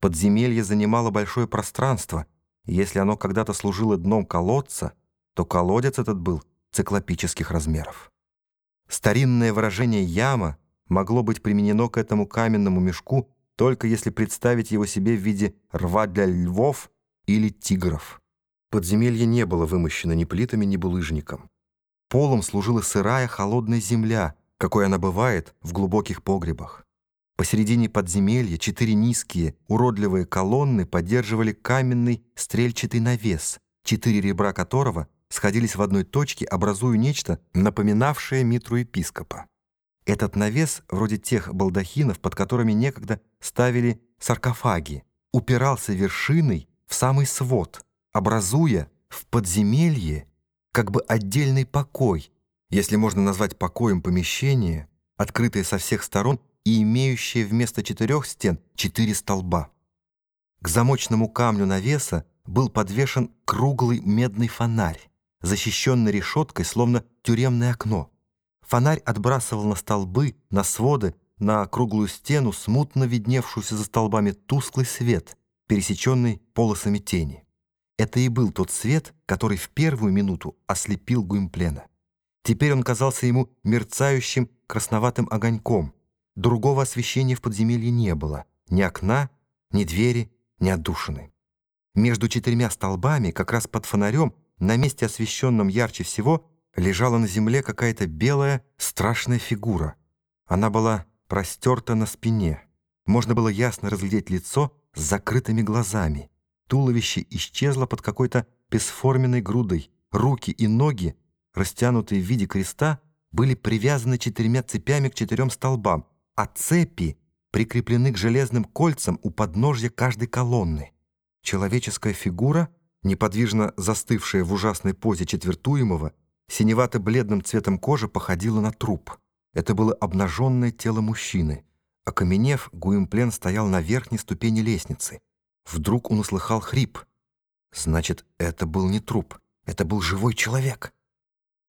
Подземелье занимало большое пространство, и если оно когда-то служило дном колодца, то колодец этот был циклопических размеров. Старинное выражение «яма» могло быть применено к этому каменному мешку только если представить его себе в виде рва для львов или тигров. Подземелье не было вымощено ни плитами, ни булыжником. Полом служила сырая холодная земля, какой она бывает в глубоких погребах. Посередине подземелья четыре низкие, уродливые колонны поддерживали каменный стрельчатый навес, четыре ребра которого сходились в одной точке, образуя нечто, напоминавшее митру епископа. Этот навес, вроде тех балдахинов, под которыми некогда ставили саркофаги, упирался вершиной в самый свод, образуя в подземелье как бы отдельный покой, если можно назвать покоем помещение, открытое со всех сторон и имеющее вместо четырех стен четыре столба. К замочному камню навеса был подвешен круглый медный фонарь, защищенный решеткой, словно тюремное окно. Фонарь отбрасывал на столбы, на своды, на круглую стену, смутно видневшуюся за столбами тусклый свет, пересеченный полосами тени. Это и был тот свет, который в первую минуту ослепил Гуимплена. Теперь он казался ему мерцающим красноватым огоньком — Другого освещения в подземелье не было. Ни окна, ни двери, ни отдушины. Между четырьмя столбами, как раз под фонарем, на месте, освещенном ярче всего, лежала на земле какая-то белая страшная фигура. Она была простерта на спине. Можно было ясно разглядеть лицо с закрытыми глазами. Туловище исчезло под какой-то бесформенной грудой. Руки и ноги, растянутые в виде креста, были привязаны четырьмя цепями к четырем столбам, а цепи прикреплены к железным кольцам у подножья каждой колонны. Человеческая фигура, неподвижно застывшая в ужасной позе четвертуемого, синевато-бледным цветом кожи походила на труп. Это было обнаженное тело мужчины. Окаменев, Гуимплен стоял на верхней ступени лестницы. Вдруг он услыхал хрип. Значит, это был не труп, это был живой человек.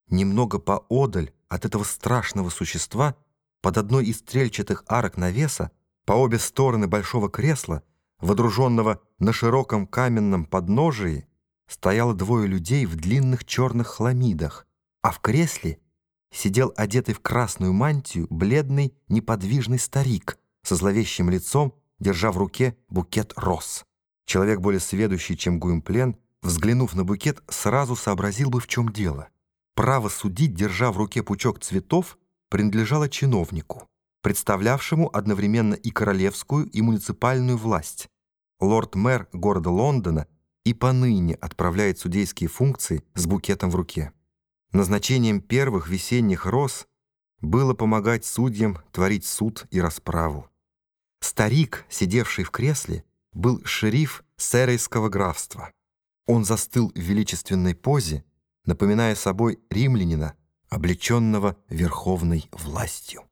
Немного поодаль от этого страшного существа — под одной из стрельчатых арок навеса, по обе стороны большого кресла, водруженного на широком каменном подножии, стояло двое людей в длинных черных хламидах, а в кресле сидел одетый в красную мантию бледный неподвижный старик со зловещим лицом, держа в руке букет роз. Человек более сведущий, чем Гуимплен, взглянув на букет, сразу сообразил бы, в чем дело. Право судить, держа в руке пучок цветов, принадлежала чиновнику, представлявшему одновременно и королевскую, и муниципальную власть. Лорд-мэр города Лондона и поныне отправляет судейские функции с букетом в руке. Назначением первых весенних роз было помогать судьям творить суд и расправу. Старик, сидевший в кресле, был шериф Серейского графства. Он застыл в величественной позе, напоминая собой римлянина, облеченного верховной властью.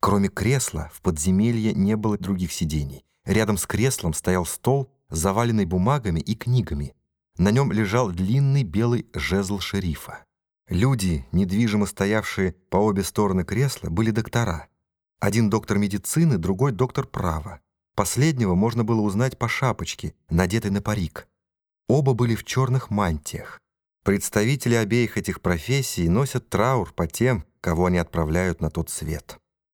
Кроме кресла, в подземелье не было других сидений. Рядом с креслом стоял стол, заваленный бумагами и книгами. На нем лежал длинный белый жезл шерифа. Люди, недвижимо стоявшие по обе стороны кресла, были доктора. Один доктор медицины, другой доктор права. Последнего можно было узнать по шапочке, надетой на парик. Оба были в черных мантиях. Представители обеих этих профессий носят траур по тем, кого они отправляют на тот свет.